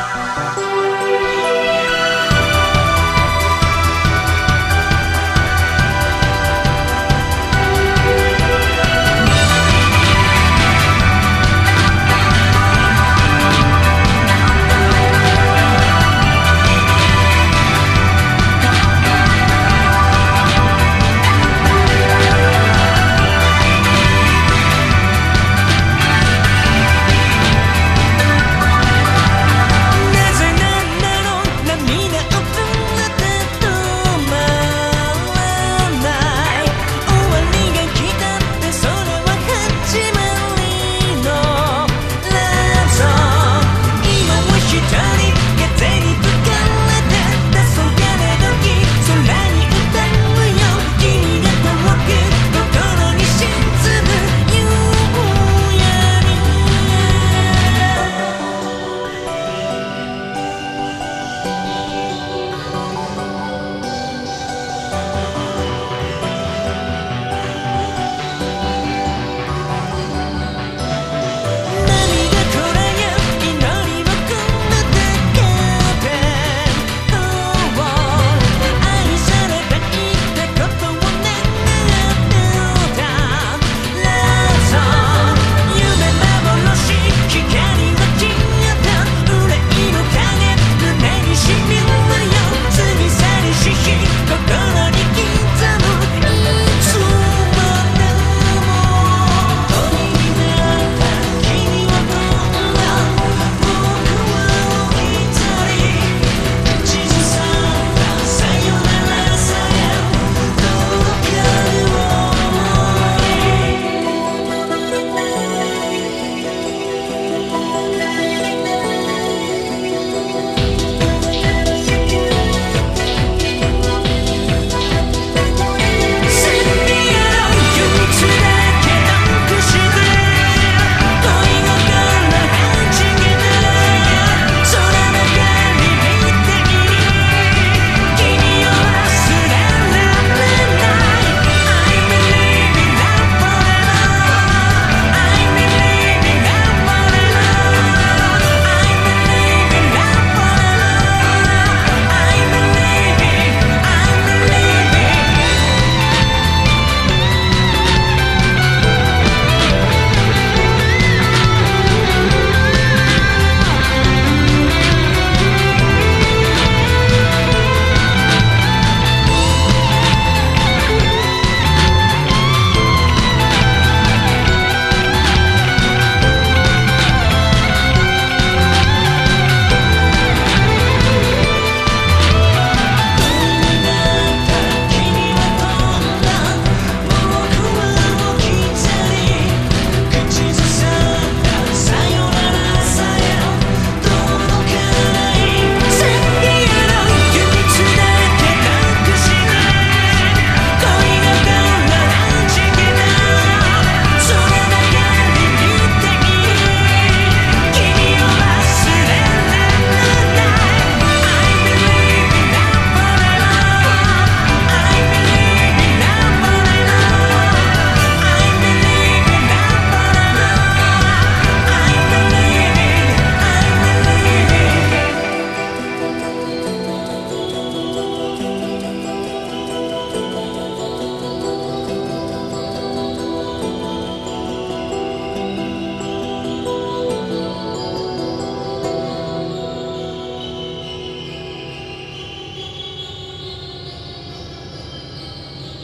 Música